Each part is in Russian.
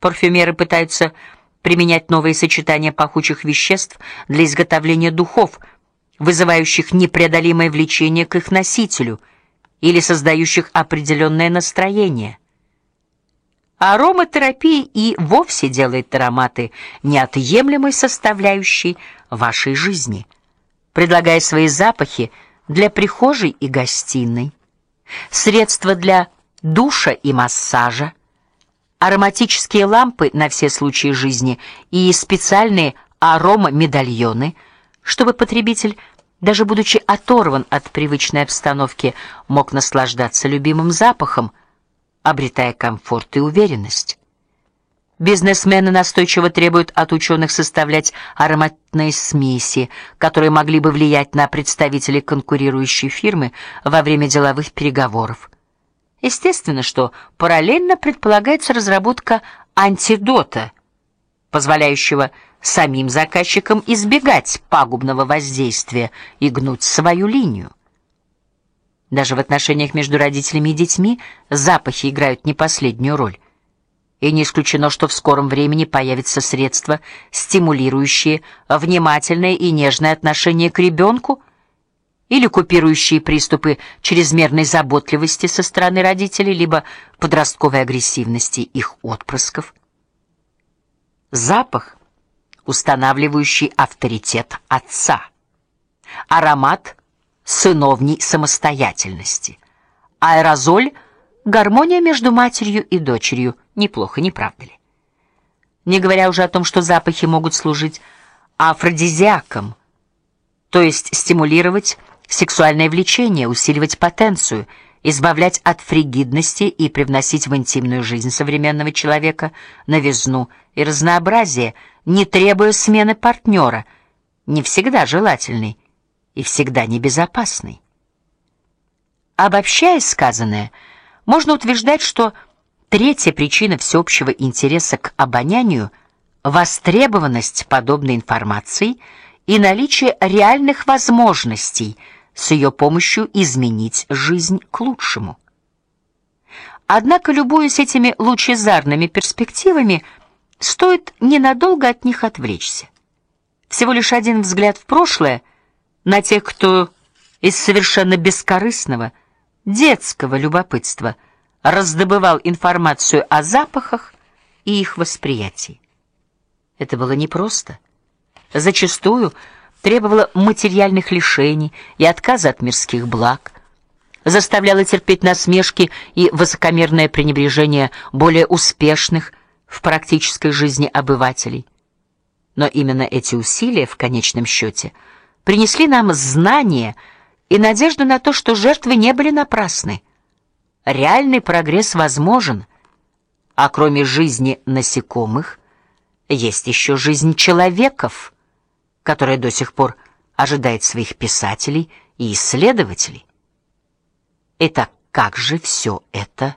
Парфюмеры пытаются применять новые сочетания пахучих веществ для изготовления духов, вызывающих непреодолимое влечение к их носителю или создающих определенное настроение. Ароматерапия и вовсе делает ароматы неотъемлемой составляющей вашей жизни, предлагая свои запахи для прихожей и гостиной, средства для душа и массажа, ароматические лампы на все случаи жизни и специальные аромамедальоны, чтобы потребитель, даже будучи оторван от привычной обстановки, мог наслаждаться любимым запахом, обретая комфорт и уверенность. Бизнесмены настойчиво требуют от ученых составлять ароматные смеси, которые могли бы влиять на представителей конкурирующей фирмы во время деловых переговоров. Естественно, что параллельно предполагается разработка антидота, позволяющего самим заказчикам избегать пагубного воздействия и гнуть свою линию. Даже в отношениях между родителями и детьми запахи играют не последнюю роль. И не исключено, что в скором времени появятся средства, стимулирующие внимательное и нежное отношение к ребенку или купирующие приступы чрезмерной заботливости со стороны родителей либо подростковой агрессивности их отпрысков. Запах, устанавливающий авторитет отца. Аромат сыновней самостоятельности. Аэрозоль гармония между матерью и дочерью. Неплохо, не правда ли? Не говоря уже о том, что запахи могут служить афродизиаком, то есть стимулировать сексуальное влечение, усиливать потенцию, избавлять от фригидности и привносить в интимную жизнь современного человека новизну и разнообразие, не требуя смены партнера, не всегда желательный и всегда небезопасный. Обобщая сказанное, можно утверждать, что третья причина всеобщего интереса к обонянию востребованность подобной информации и наличие реальных возможностей – с ее помощью изменить жизнь к лучшему. Однако, любуясь этими лучезарными перспективами, стоит ненадолго от них отвлечься. Всего лишь один взгляд в прошлое на тех, кто из совершенно бескорыстного детского любопытства раздобывал информацию о запахах и их восприятии. Это было непросто. Зачастую требовала материальных лишений и отказа от мирских благ, заставляла терпеть насмешки и высокомерное пренебрежение более успешных в практической жизни обывателей. Но именно эти усилия в конечном счете принесли нам знания и надежду на то, что жертвы не были напрасны. Реальный прогресс возможен, а кроме жизни насекомых есть еще жизнь человеков которая до сих пор ожидает своих писателей и исследователей. Итак, как же все это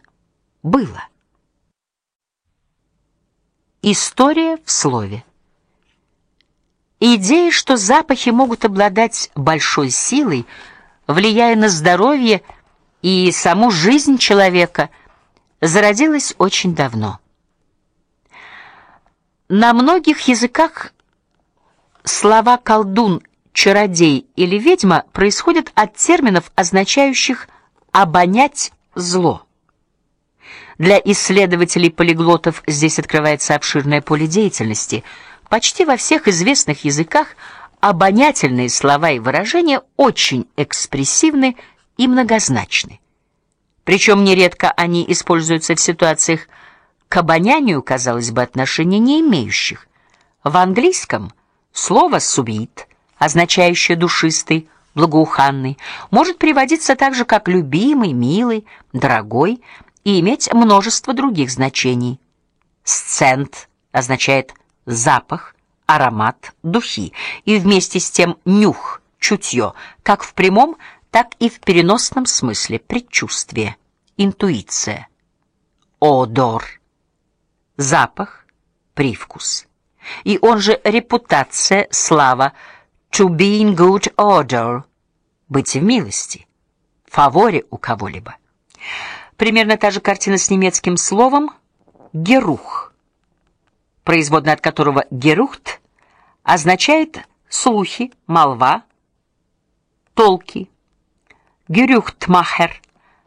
было? История в слове. Идея, что запахи могут обладать большой силой, влияя на здоровье и саму жизнь человека, зародилась очень давно. На многих языках Слова колдун, чародей или ведьма происходят от терминов, означающих обонять зло. Для исследователей-полиглотов здесь открывается обширное поле деятельности. Почти во всех известных языках обонятельные слова и выражения очень экспрессивны и многозначны. Причем нередко они используются в ситуациях к обонянию, казалось бы, отношения не имеющих. В английском Слово sweet, означающее душистый, благоуханный, может приводиться также как любимый, милый, дорогой и иметь множество других значений. Сцент означает запах, аромат, духи, и вместе с тем нюх, чутье, как в прямом, так и в переносном смысле, предчувствие, интуиция. Одор запах, привкус и он же репутация, слава, to be in good order, быть в милости, фаворе у кого-либо. Примерно та же картина с немецким словом герух, производная от которого герухт означает слухи, молва, толки. Герюхтмахер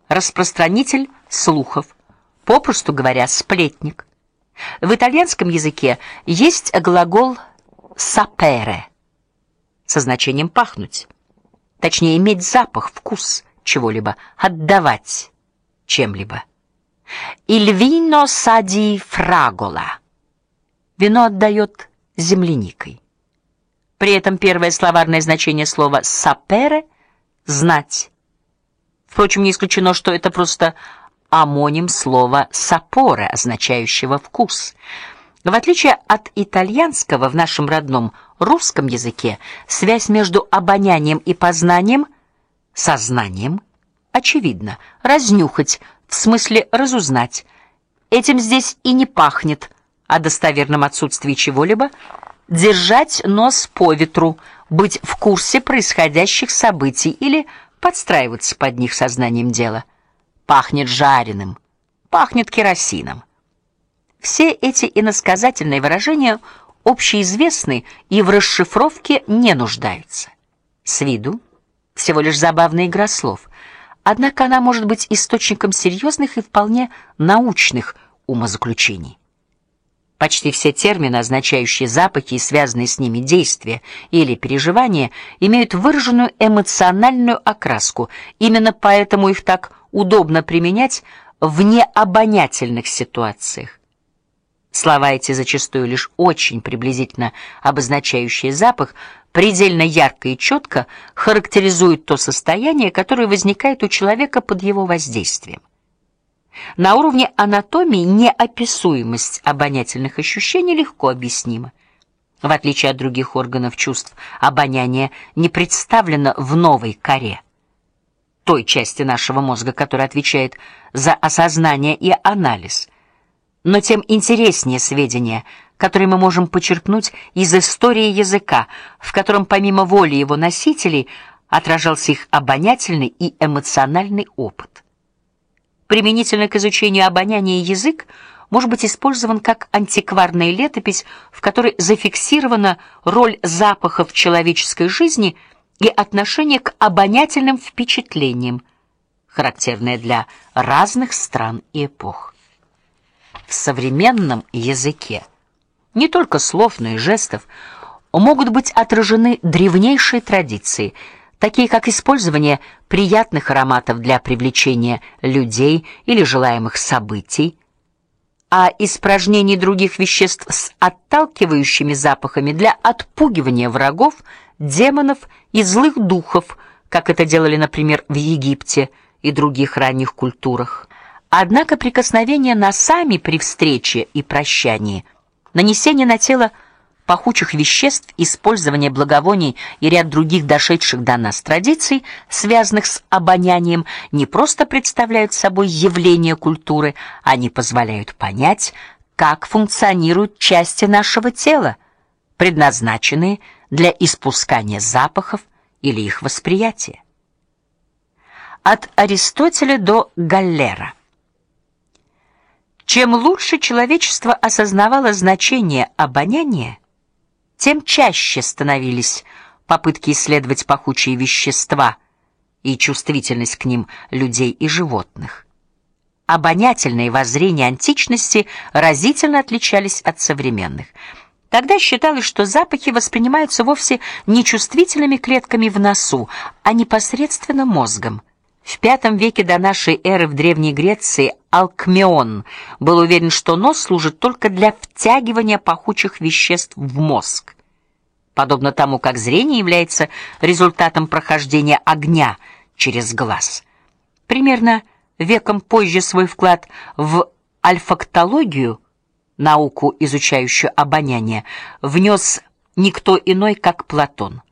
распространитель слухов, попросту говоря, сплетник. В итальянском языке есть глагол sapere со значением пахнуть, точнее иметь запах, вкус чего-либо, отдавать чем-либо. Il vino sa di fragola. Вино отдает земляникой. При этом первое словарное значение слова sapere знать. Впрочем, не исключено, что это просто амоним слова sapore, означающего вкус. В отличие от итальянского в нашем родном русском языке связь между обонянием и познанием, сознанием очевидна. Разнюхать в смысле разузнать. Этим здесь и не пахнет о достоверном отсутствии чего-либо, держать нос по ветру, быть в курсе происходящих событий или подстраиваться под них сознанием дела. Пахнет жареным, пахнет керосином. Все эти иносказательные выражения общеизвестны и в расшифровке не нуждаются. С виду всего лишь забавная игра слов. Однако она может быть источником серьезных и вполне научных умозаключений. Почти все термины, означающие запахи и связанные с ними действия или переживания, имеют выраженную эмоциональную окраску. Именно поэтому их так удобно применять в необонятельных ситуациях. Слова эти зачастую лишь очень приблизительно обозначающие запах, предельно ярко и четко характеризуют то состояние, которое возникает у человека под его воздействием. На уровне анатомии неописуемость обонятельных ощущений легко объяснима. В отличие от других органов чувств, обоняние не представлено в новой коре, той части нашего мозга, которая отвечает за осознание и анализ. Но тем интереснее сведения, которые мы можем почерпнуть из истории языка, в котором помимо воли его носителей отражался их обонятельный и эмоциональный опыт применительно к изучению обоняния язык может быть использован как антикварная летопись, в которой зафиксирована роль запахов в человеческой жизни и отношение к обонятельным впечатлениям, характерное для разных стран и эпох. В современном языке не только слов, но и жестов могут быть отражены древнейшие традиции – такие как использование приятных ароматов для привлечения людей или желаемых событий, а испражнение других веществ с отталкивающими запахами для отпугивания врагов, демонов и злых духов, как это делали, например, в Египте и других ранних культурах. Однако прикосновение носами при встрече и прощании, нанесение на тело пахучих веществ, использование благовоний и ряд других дошедших до нас традиций, связанных с обонянием, не просто представляют собой явление культуры, они позволяют понять, как функционируют части нашего тела, предназначенные для испускания запахов или их восприятия. От Аристотеля до Галлера. Чем лучше человечество осознавало значение обоняния, тем чаще становились попытки исследовать пахучие вещества и чувствительность к ним людей и животных. Обонятельные воззрения античности разительно отличались от современных. Тогда считалось, что запахи воспринимаются вовсе не чувствительными клетками в носу, а непосредственно мозгом. В V веке до нашей эры в Древней Греции Алкмеон был уверен, что нос служит только для втягивания пахучих веществ в мозг. Подобно тому, как зрение является результатом прохождения огня через глаз. Примерно веком позже свой вклад в альфактологию, науку, изучающую обоняние, внес никто иной, как Платон.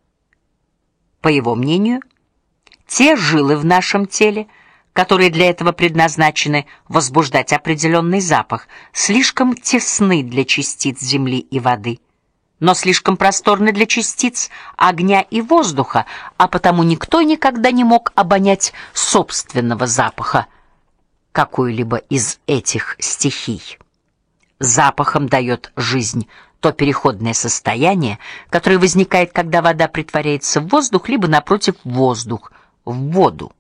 По его мнению, те жилы в нашем теле, которые для этого предназначены возбуждать определенный запах, слишком тесны для частиц земли и воды, но слишком просторны для частиц огня и воздуха, а потому никто никогда не мог обонять собственного запаха какой-либо из этих стихий. Запахом дает жизнь то переходное состояние, которое возникает, когда вода притворяется в воздух, либо напротив воздух в воду.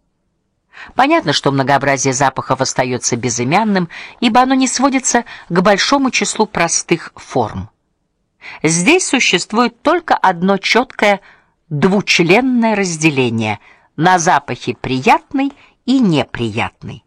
Понятно, что многообразие запахов остается безымянным, ибо оно не сводится к большому числу простых форм. Здесь существует только одно четкое двучленное разделение на запахи приятный и неприятный.